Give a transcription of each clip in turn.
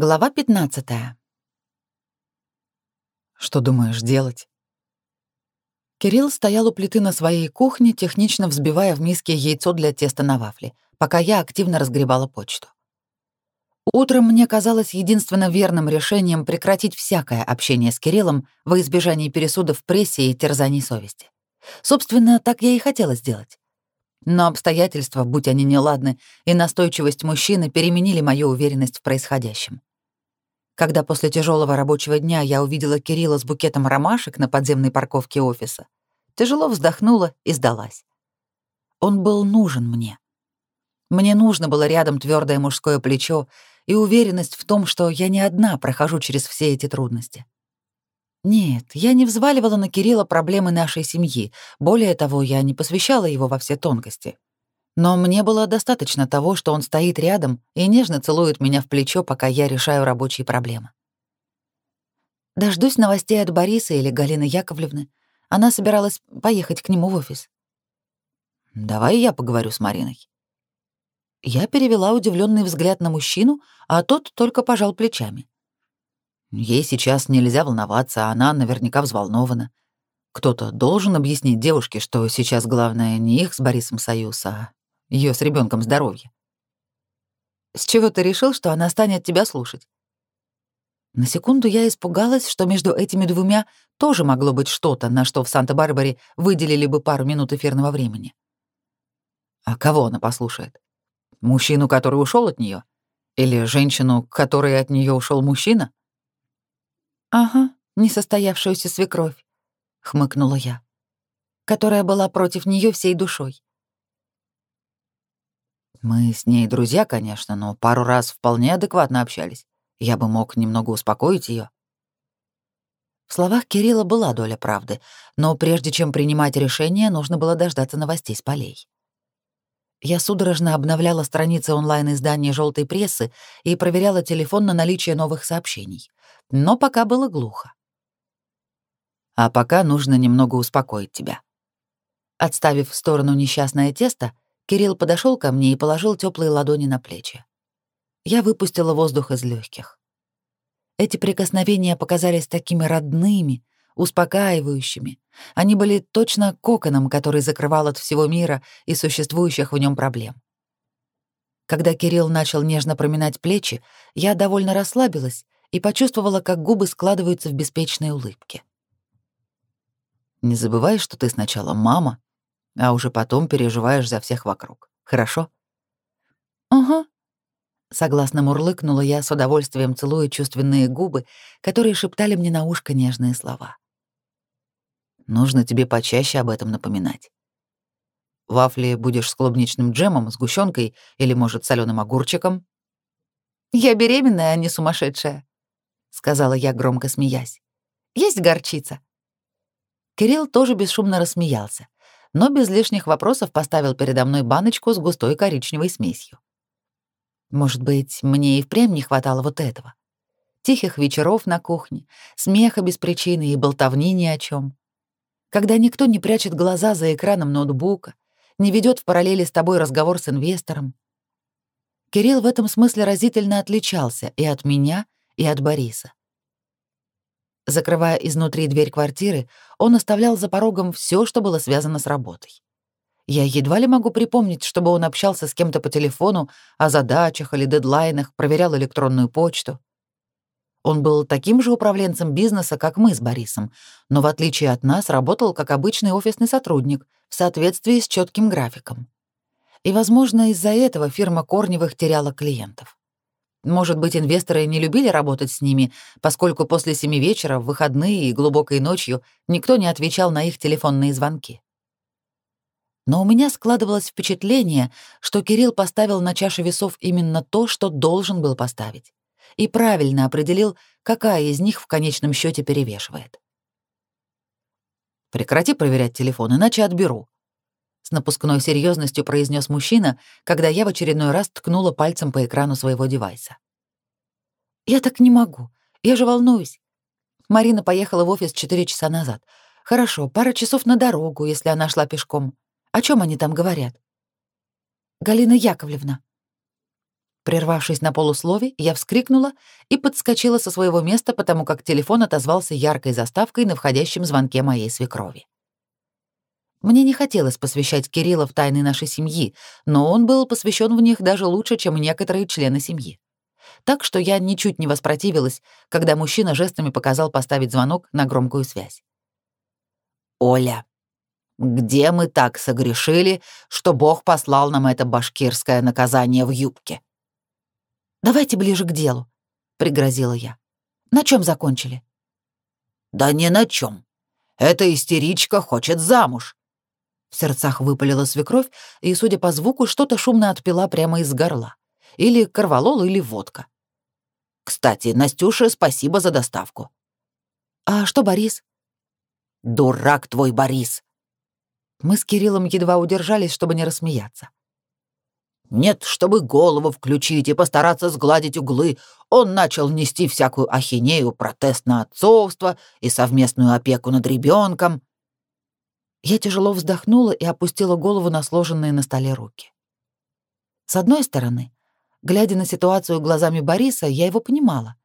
Глава 15. Что думаешь делать? Кирилл стоял у плиты на своей кухне, технично взбивая в миске яйцо для теста на вафли, пока я активно разгребала почту. Утром мне казалось единственно верным решением прекратить всякое общение с Кириллом во избежание пересудов в прессе и терзаний совести. Собственно, так я и хотела сделать. Но обстоятельства, будь они неладны, и настойчивость мужчины переменили мою уверенность в происходящем. Когда после тяжелого рабочего дня я увидела Кирилла с букетом ромашек на подземной парковке офиса, тяжело вздохнула и сдалась. Он был нужен мне. Мне нужно было рядом твердое мужское плечо и уверенность в том, что я не одна прохожу через все эти трудности. Нет, я не взваливала на Кирилла проблемы нашей семьи. Более того, я не посвящала его во все тонкости. Но мне было достаточно того, что он стоит рядом и нежно целует меня в плечо, пока я решаю рабочие проблемы. Дождусь новостей от Бориса или Галины Яковлевны. Она собиралась поехать к нему в офис. Давай я поговорю с Мариной. Я перевела удивленный взгляд на мужчину, а тот только пожал плечами. Ей сейчас нельзя волноваться, она наверняка взволнована. Кто-то должен объяснить девушке, что сейчас главное не их с Борисом союз, а ее с ребенком здоровье. С чего ты решил, что она станет тебя слушать? На секунду я испугалась, что между этими двумя тоже могло быть что-то, на что в Санта-Барбаре выделили бы пару минут эфирного времени. А кого она послушает? Мужчину, который ушел от нее, Или женщину, которой от нее ушел мужчина? Ага, несостоявшуюся свекровь, хмыкнула я, которая была против нее всей душой. Мы с ней друзья, конечно, но пару раз вполне адекватно общались. Я бы мог немного успокоить ее. В словах Кирилла была доля правды, но прежде чем принимать решение, нужно было дождаться новостей с полей. Я судорожно обновляла страницы онлайн-издания «Желтой прессы» и проверяла телефон на наличие новых сообщений. Но пока было глухо. «А пока нужно немного успокоить тебя». Отставив в сторону несчастное тесто, Кирилл подошел ко мне и положил теплые ладони на плечи. Я выпустила воздух из легких. Эти прикосновения показались такими родными, успокаивающими. Они были точно коконом, который закрывал от всего мира и существующих в нем проблем. Когда Кирилл начал нежно проминать плечи, я довольно расслабилась и почувствовала, как губы складываются в беспечной улыбке. «Не забывай, что ты сначала мама, а уже потом переживаешь за всех вокруг. Хорошо? Ага. Согласно мурлыкнула я с удовольствием, целуя чувственные губы, которые шептали мне на ушко нежные слова. Нужно тебе почаще об этом напоминать. Вафли будешь с клубничным джемом, сгущенкой или, может, соленым огурчиком? Я беременная, а не сумасшедшая, сказала я, громко смеясь. Есть горчица. Кирилл тоже бесшумно рассмеялся, но без лишних вопросов поставил передо мной баночку с густой коричневой смесью. Может быть, мне и впрямь не хватало вот этого. Тихих вечеров на кухне, смеха без причины и болтовни ни о чем. Когда никто не прячет глаза за экраном ноутбука, не ведет в параллели с тобой разговор с инвестором. Кирилл в этом смысле разительно отличался и от меня, и от Бориса. Закрывая изнутри дверь квартиры, он оставлял за порогом все, что было связано с работой. Я едва ли могу припомнить, чтобы он общался с кем-то по телефону о задачах или дедлайнах, проверял электронную почту. Он был таким же управленцем бизнеса, как мы с Борисом, но в отличие от нас работал как обычный офисный сотрудник в соответствии с четким графиком. И, возможно, из-за этого фирма Корневых теряла клиентов. Может быть, инвесторы не любили работать с ними, поскольку после семи вечера, в выходные и глубокой ночью никто не отвечал на их телефонные звонки. Но у меня складывалось впечатление, что Кирилл поставил на чаше весов именно то, что должен был поставить, и правильно определил, какая из них в конечном счете перевешивает. «Прекрати проверять телефон, иначе отберу», с напускной серьезностью произнес мужчина, когда я в очередной раз ткнула пальцем по экрану своего девайса. «Я так не могу. Я же волнуюсь. Марина поехала в офис четыре часа назад. Хорошо, пара часов на дорогу, если она шла пешком. О чем они там говорят?» «Галина Яковлевна». Прервавшись на полуслове, я вскрикнула и подскочила со своего места, потому как телефон отозвался яркой заставкой на входящем звонке моей свекрови. Мне не хотелось посвящать Кирилла в тайны нашей семьи, но он был посвящен в них даже лучше, чем некоторые члены семьи. Так что я ничуть не воспротивилась, когда мужчина жестами показал поставить звонок на громкую связь. «Оля, где мы так согрешили, что Бог послал нам это башкирское наказание в юбке?» «Давайте ближе к делу», — пригрозила я. «На чем закончили?» «Да не на чем. Эта истеричка хочет замуж». В сердцах выпалила свекровь, и, судя по звуку, что-то шумно отпила прямо из горла. Или корвалол, или водка. «Кстати, Настюше спасибо за доставку». «А что Борис?» «Дурак твой Борис!» Мы с Кириллом едва удержались, чтобы не рассмеяться. Нет, чтобы голову включить и постараться сгладить углы, он начал нести всякую ахинею про тест на отцовство и совместную опеку над ребенком. Я тяжело вздохнула и опустила голову на сложенные на столе руки. С одной стороны, глядя на ситуацию глазами Бориса, я его понимала.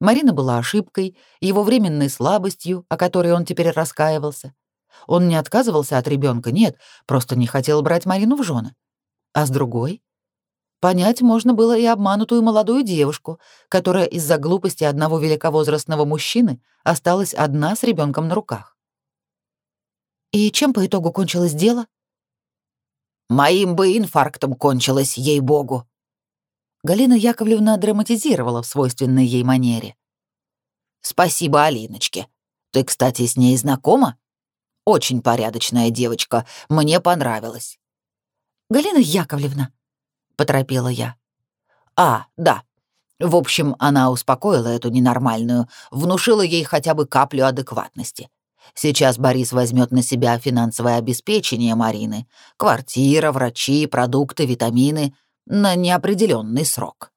Марина была ошибкой, его временной слабостью, о которой он теперь раскаивался. Он не отказывался от ребенка, нет, просто не хотел брать Марину в жены а с другой понять можно было и обманутую молодую девушку, которая из-за глупости одного великовозрастного мужчины осталась одна с ребенком на руках. И чем по итогу кончилось дело? Моим бы инфарктом кончилось, ей-богу. Галина Яковлевна драматизировала в свойственной ей манере. Спасибо Алиночке. Ты, кстати, с ней знакома? Очень порядочная девочка, мне понравилась. Галина Яковлевна», — поторопила я. «А, да. В общем, она успокоила эту ненормальную, внушила ей хотя бы каплю адекватности. Сейчас Борис возьмет на себя финансовое обеспечение Марины, квартира, врачи, продукты, витамины на неопределенный срок.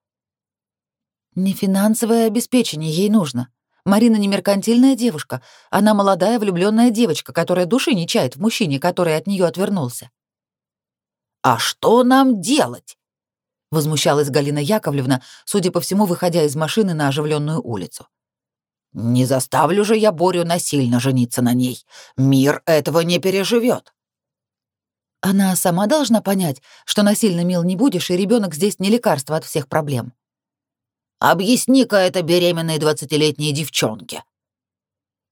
Не финансовое обеспечение ей нужно. Марина не меркантильная девушка, она молодая влюбленная девочка, которая души не чает в мужчине, который от нее отвернулся. «А что нам делать?» — возмущалась Галина Яковлевна, судя по всему, выходя из машины на оживленную улицу. «Не заставлю же я Борю насильно жениться на ней. Мир этого не переживет. Она сама должна понять, что насильно мил не будешь, и ребенок здесь не лекарство от всех проблем. Объясни-ка это беременной двадцатилетней девчонке.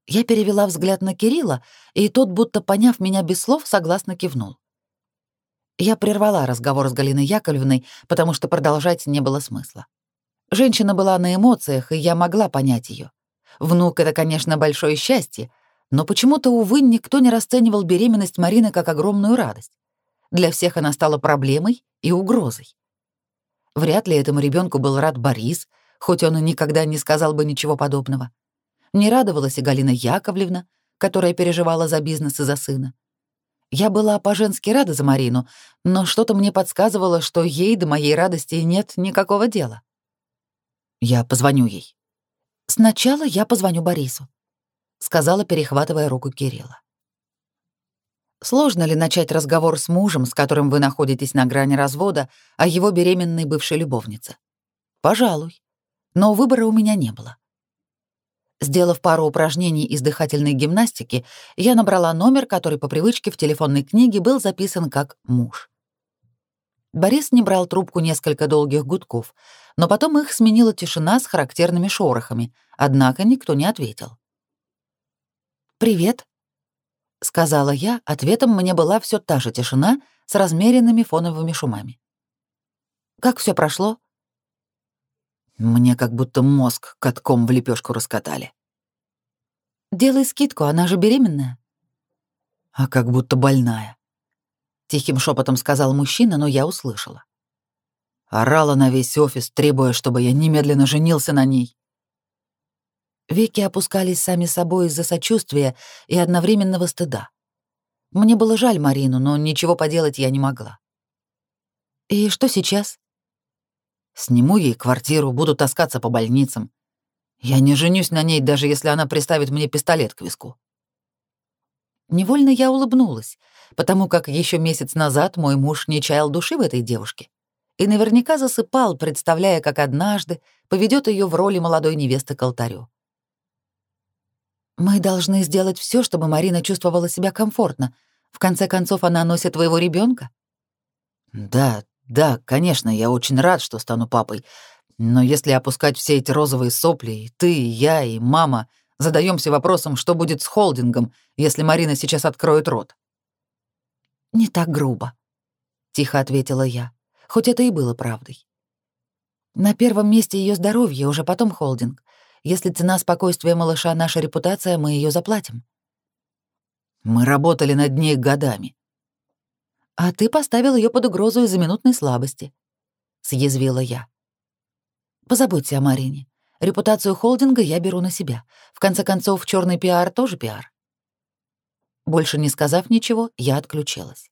Я перевела взгляд на Кирилла, и тот, будто поняв меня без слов, согласно кивнул. Я прервала разговор с Галиной Яковлевной, потому что продолжать не было смысла. Женщина была на эмоциях, и я могла понять ее. Внук — это, конечно, большое счастье, но почему-то, увы, никто не расценивал беременность Марины как огромную радость. Для всех она стала проблемой и угрозой. Вряд ли этому ребенку был рад Борис, хоть он и никогда не сказал бы ничего подобного. Не радовалась и Галина Яковлевна, которая переживала за бизнес и за сына. Я была по-женски рада за Марину, но что-то мне подсказывало, что ей до моей радости нет никакого дела. Я позвоню ей. Сначала я позвоню Борису, сказала, перехватывая руку Кирилла. Сложно ли начать разговор с мужем, с которым вы находитесь на грани развода, о его беременной бывшей любовнице? Пожалуй. Но выбора у меня не было. Сделав пару упражнений из дыхательной гимнастики, я набрала номер, который по привычке в телефонной книге был записан как «муж». Борис не брал трубку несколько долгих гудков, но потом их сменила тишина с характерными шорохами, однако никто не ответил. «Привет», — сказала я, ответом мне была все та же тишина с размеренными фоновыми шумами. «Как все прошло?» Мне как будто мозг катком в лепешку раскатали. «Делай скидку, она же беременная». «А как будто больная», — тихим шепотом сказал мужчина, но я услышала. Орала на весь офис, требуя, чтобы я немедленно женился на ней. Веки опускались сами собой из-за сочувствия и одновременного стыда. Мне было жаль Марину, но ничего поделать я не могла. «И что сейчас?» Сниму ей квартиру, буду таскаться по больницам. Я не женюсь на ней, даже если она приставит мне пистолет к виску. Невольно я улыбнулась, потому как еще месяц назад мой муж не чаял души в этой девушке. И наверняка засыпал, представляя, как однажды поведет ее в роли молодой невесты к алтарю. Мы должны сделать все, чтобы Марина чувствовала себя комфортно. В конце концов, она носит твоего ребенка. Да, да, конечно, я очень рад, что стану папой. Но если опускать все эти розовые сопли, и ты, и я, и мама задаемся вопросом, что будет с холдингом, если Марина сейчас откроет рот. Не так грубо, тихо ответила я хоть это и было правдой. На первом месте ее здоровье, уже потом холдинг. Если цена спокойствия малыша — наша репутация, мы ее заплатим. Мы работали над ней годами. А ты поставил ее под угрозу из-за минутной слабости, — съязвила я. Позаботься о Марине. Репутацию холдинга я беру на себя. В конце концов, черный пиар тоже пиар. Больше не сказав ничего, я отключилась.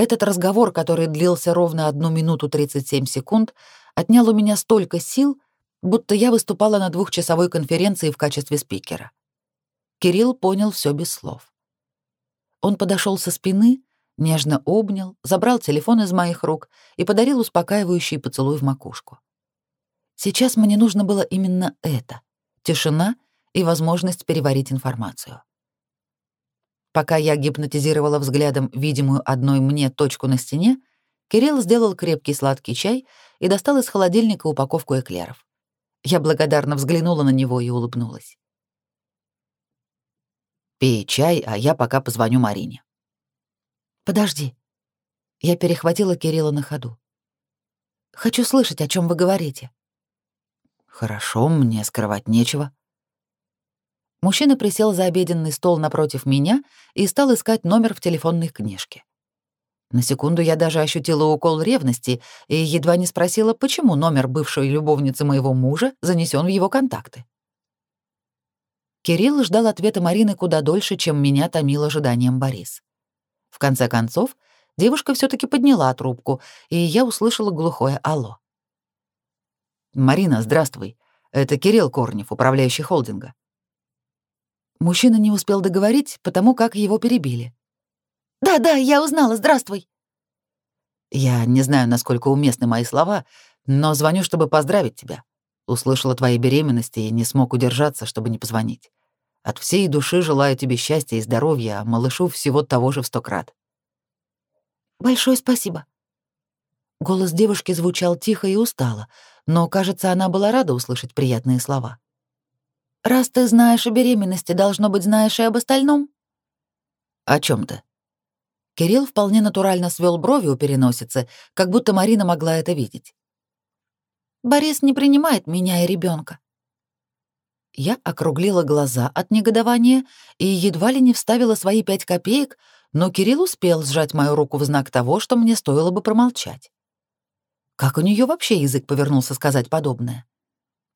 Этот разговор, который длился ровно одну минуту 37 секунд, отнял у меня столько сил, будто я выступала на двухчасовой конференции в качестве спикера. Кирилл понял все без слов. Он подошел со спины, нежно обнял, забрал телефон из моих рук и подарил успокаивающий поцелуй в макушку. Сейчас мне нужно было именно это — тишина и возможность переварить информацию. Пока я гипнотизировала взглядом видимую одной мне точку на стене, Кирилл сделал крепкий сладкий чай и достал из холодильника упаковку эклеров. Я благодарно взглянула на него и улыбнулась. «Пей чай, а я пока позвоню Марине». «Подожди». Я перехватила Кирилла на ходу. «Хочу слышать, о чем вы говорите». «Хорошо, мне скрывать нечего», Мужчина присел за обеденный стол напротив меня и стал искать номер в телефонной книжке. На секунду я даже ощутила укол ревности и едва не спросила, почему номер бывшей любовницы моего мужа занесен в его контакты. Кирилл ждал ответа Марины куда дольше, чем меня томил ожиданием Борис. В конце концов, девушка все таки подняла трубку, и я услышала глухое «Алло». «Марина, здравствуй. Это Кирилл Корнев, управляющий холдинга. Мужчина не успел договорить, потому как его перебили. «Да-да, я узнала, здравствуй!» «Я не знаю, насколько уместны мои слова, но звоню, чтобы поздравить тебя. Услышала твоей беременности и не смог удержаться, чтобы не позвонить. От всей души желаю тебе счастья и здоровья, а малышу всего того же в сто крат». «Большое спасибо». Голос девушки звучал тихо и устало, но, кажется, она была рада услышать приятные слова. Раз ты знаешь о беременности, должно быть, знаешь и об остальном? О чем ты? Кирилл вполне натурально свел брови у переносицы, как будто Марина могла это видеть. Борис не принимает меня и ребенка. Я округлила глаза от негодования и едва ли не вставила свои пять копеек, но Кирилл успел сжать мою руку в знак того, что мне стоило бы промолчать. Как у нее вообще язык повернулся сказать подобное?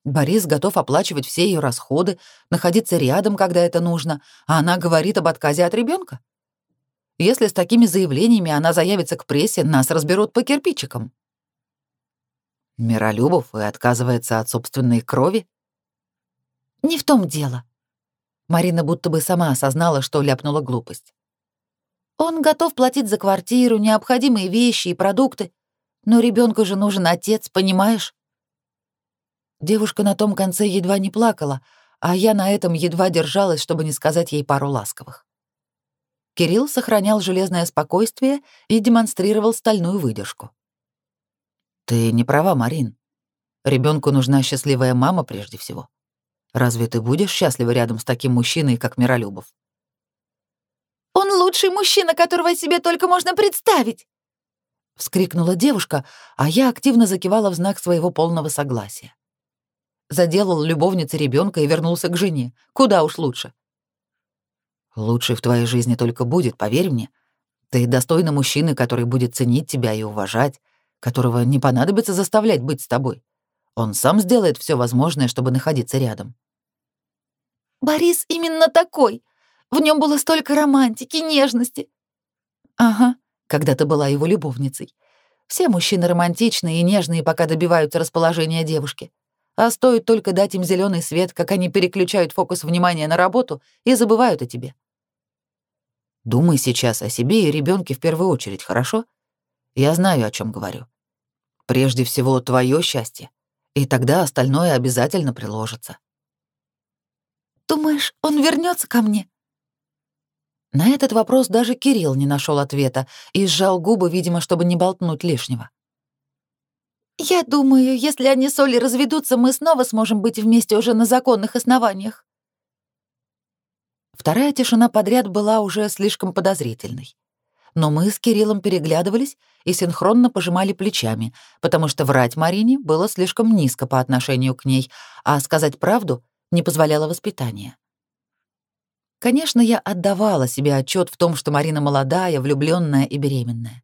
Борис готов оплачивать все ее расходы, находиться рядом, когда это нужно, а она говорит об отказе от ребенка. Если с такими заявлениями она заявится к прессе, нас разберут по кирпичикам. Миролюбов и отказывается от собственной крови? Не в том дело. Марина будто бы сама осознала, что ляпнула глупость. Он готов платить за квартиру, необходимые вещи и продукты, но ребенку же нужен отец, понимаешь? Девушка на том конце едва не плакала, а я на этом едва держалась, чтобы не сказать ей пару ласковых. Кирилл сохранял железное спокойствие и демонстрировал стальную выдержку. «Ты не права, Марин. Ребенку нужна счастливая мама прежде всего. Разве ты будешь счастлива рядом с таким мужчиной, как Миролюбов?» «Он лучший мужчина, которого себе только можно представить!» — вскрикнула девушка, а я активно закивала в знак своего полного согласия заделал любовнице ребенка и вернулся к жене. Куда уж лучше. Лучше в твоей жизни только будет, поверь мне. Ты достойна мужчины, который будет ценить тебя и уважать, которого не понадобится заставлять быть с тобой. Он сам сделает все возможное, чтобы находиться рядом. Борис именно такой. В нем было столько романтики, нежности. Ага, когда ты была его любовницей. Все мужчины романтичные и нежные, пока добиваются расположения девушки. А стоит только дать им зеленый свет, как они переключают фокус внимания на работу и забывают о тебе. Думай сейчас о себе и ребенке в первую очередь, хорошо? Я знаю, о чем говорю. Прежде всего, твое счастье, и тогда остальное обязательно приложится. Думаешь, он вернется ко мне? На этот вопрос даже Кирилл не нашел ответа и сжал губы, видимо, чтобы не болтнуть лишнего. «Я думаю, если они с Олей разведутся, мы снова сможем быть вместе уже на законных основаниях». Вторая тишина подряд была уже слишком подозрительной. Но мы с Кириллом переглядывались и синхронно пожимали плечами, потому что врать Марине было слишком низко по отношению к ней, а сказать правду не позволяло воспитание. Конечно, я отдавала себе отчет в том, что Марина молодая, влюбленная и беременная.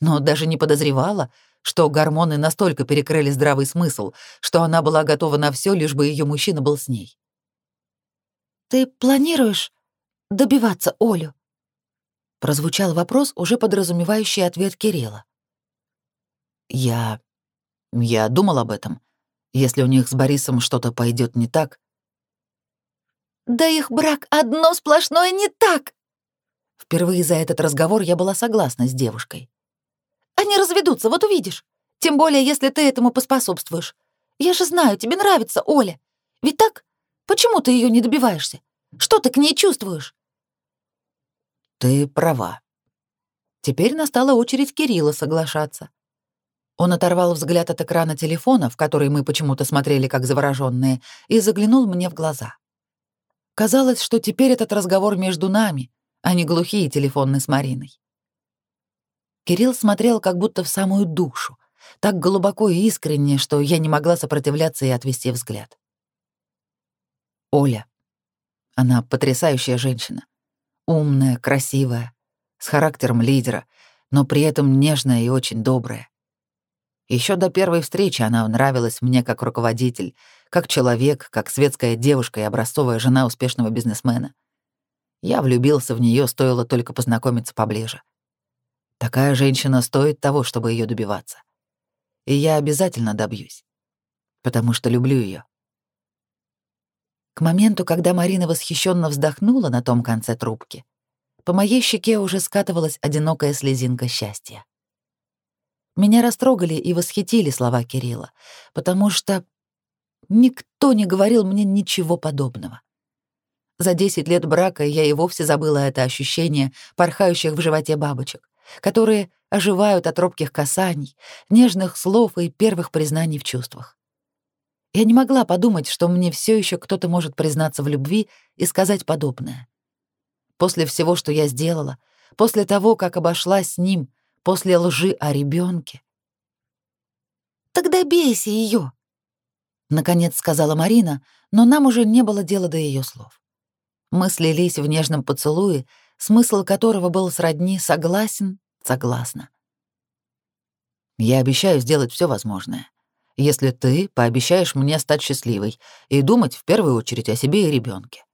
Но даже не подозревала, что гормоны настолько перекрыли здравый смысл, что она была готова на все, лишь бы ее мужчина был с ней. «Ты планируешь добиваться Олю?» Прозвучал вопрос, уже подразумевающий ответ Кирилла. «Я... я думал об этом. Если у них с Борисом что-то пойдет не так...» «Да их брак одно сплошное не так!» Впервые за этот разговор я была согласна с девушкой. Они разведутся, вот увидишь. Тем более, если ты этому поспособствуешь. Я же знаю, тебе нравится Оля. Ведь так? Почему ты ее не добиваешься? Что ты к ней чувствуешь? Ты права. Теперь настала очередь Кирилла соглашаться. Он оторвал взгляд от экрана телефона, в который мы почему-то смотрели как завороженные, и заглянул мне в глаза. Казалось, что теперь этот разговор между нами, а не глухие телефонные с Мариной. Кирилл смотрел как будто в самую душу, так глубоко и искренне, что я не могла сопротивляться и отвести взгляд. Оля. Она потрясающая женщина. Умная, красивая, с характером лидера, но при этом нежная и очень добрая. Еще до первой встречи она нравилась мне как руководитель, как человек, как светская девушка и образцовая жена успешного бизнесмена. Я влюбился в нее, стоило только познакомиться поближе. Такая женщина стоит того, чтобы ее добиваться. И я обязательно добьюсь, потому что люблю ее. К моменту, когда Марина восхищенно вздохнула на том конце трубки, по моей щеке уже скатывалась одинокая слезинка счастья. Меня растрогали и восхитили слова Кирилла, потому что никто не говорил мне ничего подобного. За 10 лет брака я и вовсе забыла это ощущение порхающих в животе бабочек которые оживают от робких касаний, нежных слов и первых признаний в чувствах. Я не могла подумать, что мне все еще кто-то может признаться в любви и сказать подобное. После всего, что я сделала, после того, как обошлась с ним, после лжи о ребенке. «Тогда бейся ее, наконец сказала Марина, но нам уже не было дела до ее слов. Мы слились в нежном поцелуе, смысл которого был сродни «согласен, согласна». «Я обещаю сделать все возможное, если ты пообещаешь мне стать счастливой и думать в первую очередь о себе и ребенке.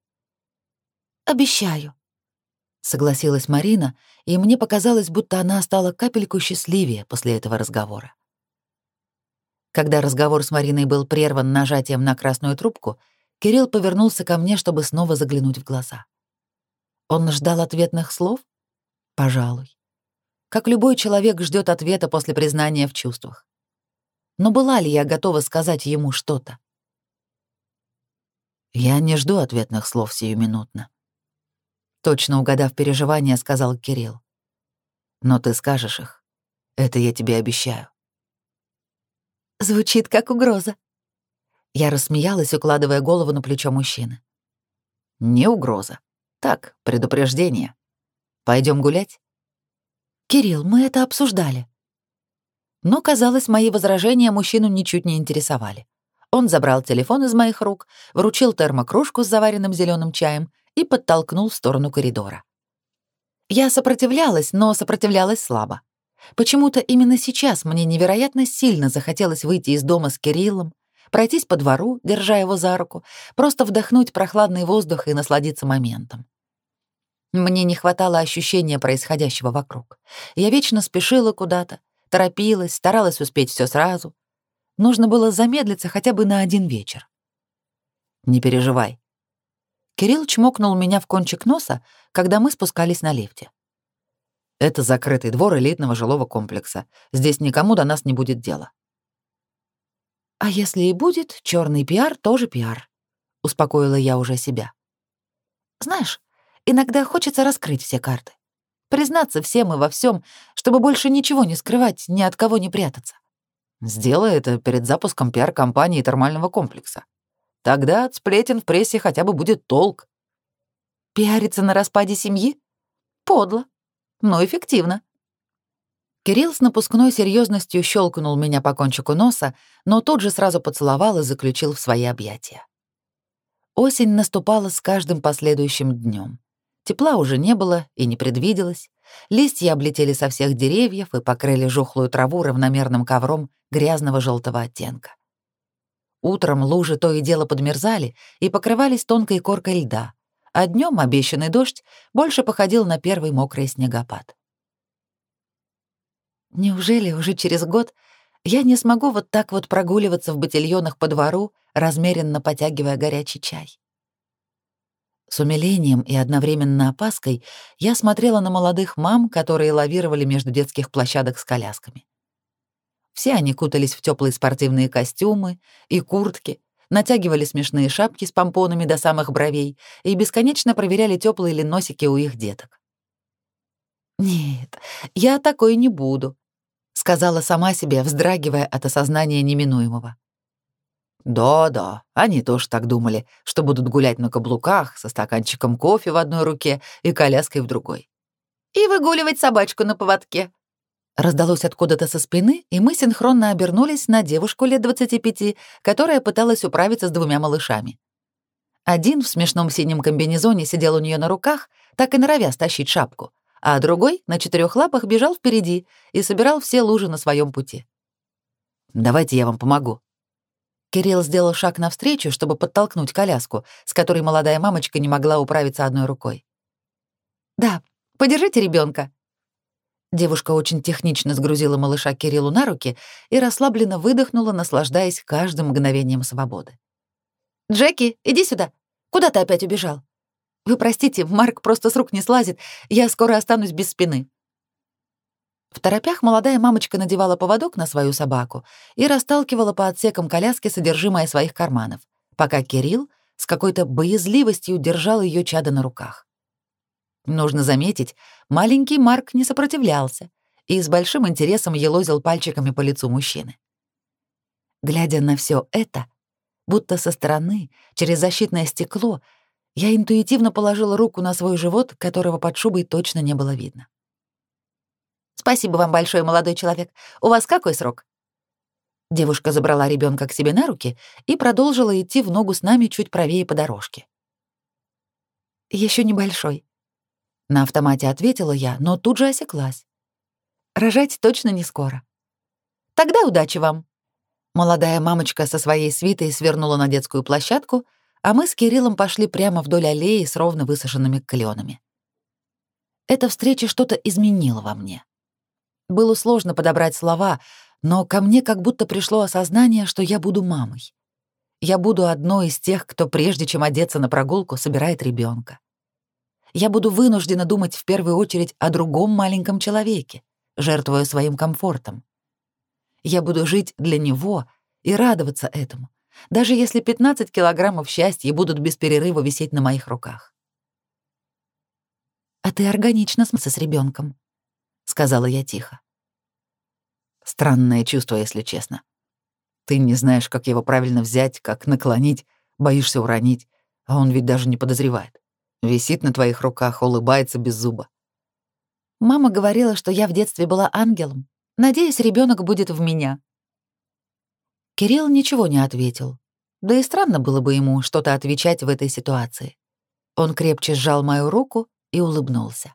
«Обещаю», — согласилась Марина, и мне показалось, будто она стала капельку счастливее после этого разговора. Когда разговор с Мариной был прерван нажатием на красную трубку, Кирилл повернулся ко мне, чтобы снова заглянуть в глаза. Он ждал ответных слов? Пожалуй. Как любой человек ждет ответа после признания в чувствах. Но была ли я готова сказать ему что-то? Я не жду ответных слов сиюминутно. Точно угадав переживания, сказал Кирилл. Но ты скажешь их. Это я тебе обещаю. Звучит как угроза. Я рассмеялась, укладывая голову на плечо мужчины. Не угроза. Так, предупреждение. Пойдем гулять? Кирилл, мы это обсуждали. Но, казалось, мои возражения мужчину ничуть не интересовали. Он забрал телефон из моих рук, вручил термокружку с заваренным зеленым чаем и подтолкнул в сторону коридора. Я сопротивлялась, но сопротивлялась слабо. Почему-то именно сейчас мне невероятно сильно захотелось выйти из дома с Кириллом, пройтись по двору, держа его за руку, просто вдохнуть прохладный воздух и насладиться моментом. Мне не хватало ощущения происходящего вокруг. Я вечно спешила куда-то, торопилась, старалась успеть все сразу. Нужно было замедлиться хотя бы на один вечер. «Не переживай». Кирилл чмокнул меня в кончик носа, когда мы спускались на лифте. «Это закрытый двор элитного жилого комплекса. Здесь никому до нас не будет дела». А если и будет, черный пиар тоже пиар, успокоила я уже себя. Знаешь, иногда хочется раскрыть все карты. Признаться всем и во всем, чтобы больше ничего не скрывать, ни от кого не прятаться. Сделай это перед запуском пиар-компании термального комплекса. Тогда от сплетен в прессе хотя бы будет толк. Пиариться на распаде семьи? Подло, но эффективно. Кирилл с напускной серьезностью щелкнул меня по кончику носа, но тут же сразу поцеловал и заключил в свои объятия. Осень наступала с каждым последующим днем. Тепла уже не было и не предвиделось. Листья облетели со всех деревьев и покрыли жухлую траву равномерным ковром грязного желтого оттенка. Утром лужи то и дело подмерзали и покрывались тонкой коркой льда, а днем обещанный дождь больше походил на первый мокрый снегопад. Неужели уже через год я не смогу вот так вот прогуливаться в ботильонах по двору, размеренно потягивая горячий чай? С умилением и одновременно опаской я смотрела на молодых мам, которые лавировали между детских площадок с колясками. Все они кутались в теплые спортивные костюмы и куртки, натягивали смешные шапки с помпонами до самых бровей и бесконечно проверяли теплые ли носики у их деток. «Нет, я такой не буду», — сказала сама себе, вздрагивая от осознания неминуемого. Да-да, они тоже так думали, что будут гулять на каблуках со стаканчиком кофе в одной руке и коляской в другой. И выгуливать собачку на поводке. Раздалось откуда-то со спины, и мы синхронно обернулись на девушку лет 25, которая пыталась управиться с двумя малышами. Один в смешном синем комбинезоне сидел у нее на руках, так и норовя стащить шапку, а другой на четырех лапах бежал впереди и собирал все лужи на своем пути. «Давайте я вам помогу», Кирилл сделал шаг навстречу, чтобы подтолкнуть коляску, с которой молодая мамочка не могла управиться одной рукой. «Да, подержите ребенка. Девушка очень технично сгрузила малыша Кириллу на руки и расслабленно выдохнула, наслаждаясь каждым мгновением свободы. «Джеки, иди сюда. Куда ты опять убежал? Вы простите, Марк просто с рук не слазит. Я скоро останусь без спины». В торопях молодая мамочка надевала поводок на свою собаку и расталкивала по отсекам коляски содержимое своих карманов, пока Кирилл с какой-то боязливостью держал ее чадо на руках. Нужно заметить, маленький Марк не сопротивлялся и с большим интересом елозил пальчиками по лицу мужчины. Глядя на все это, будто со стороны, через защитное стекло, я интуитивно положила руку на свой живот, которого под шубой точно не было видно. Спасибо вам большое, молодой человек. У вас какой срок? Девушка забрала ребенка к себе на руки и продолжила идти в ногу с нами чуть правее по дорожке. Еще небольшой. На автомате ответила я, но тут же осеклась. Рожать точно не скоро. Тогда удачи вам. Молодая мамочка со своей свитой свернула на детскую площадку, а мы с Кириллом пошли прямо вдоль аллеи с ровно высаженными кленами. Эта встреча что-то изменила во мне. Было сложно подобрать слова, но ко мне как будто пришло осознание, что я буду мамой. Я буду одной из тех, кто прежде чем одеться на прогулку, собирает ребенка. Я буду вынуждена думать в первую очередь о другом маленьком человеке, жертвуя своим комфортом. Я буду жить для него и радоваться этому, даже если 15 килограммов счастья будут без перерыва висеть на моих руках. «А ты органично смысл с ребенком, сказала я тихо. Странное чувство, если честно. Ты не знаешь, как его правильно взять, как наклонить, боишься уронить, а он ведь даже не подозревает. Висит на твоих руках, улыбается без зуба. Мама говорила, что я в детстве была ангелом. Надеюсь, ребенок будет в меня. Кирилл ничего не ответил. Да и странно было бы ему что-то отвечать в этой ситуации. Он крепче сжал мою руку и улыбнулся.